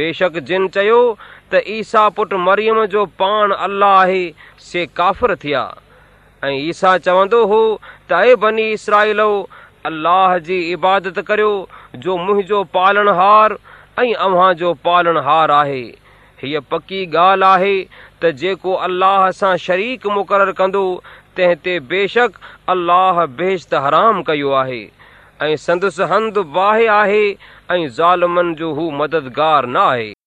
बेशक जिन चयो त ईसा पुट मरियम जो पाण अलाह से काफ़िर थिया ऐं ईसा चवंदो हो त ऐं बनी इसराइलो अलाह जी इबादत करियो जो मुंहिंजो पालण हार ऐं अव्हां जो पालण हार आहे हीअ पकी ॻाल्हि आहे त जेको अल्लाह सां शरीक मुक़ररु कंदो तंहिं ते बेशक अल्लाह बेशति हराम कयो आहे ऐं संदसि हंधि वाहि आहे ऐं ظالمن जो हू मददगारु न आहे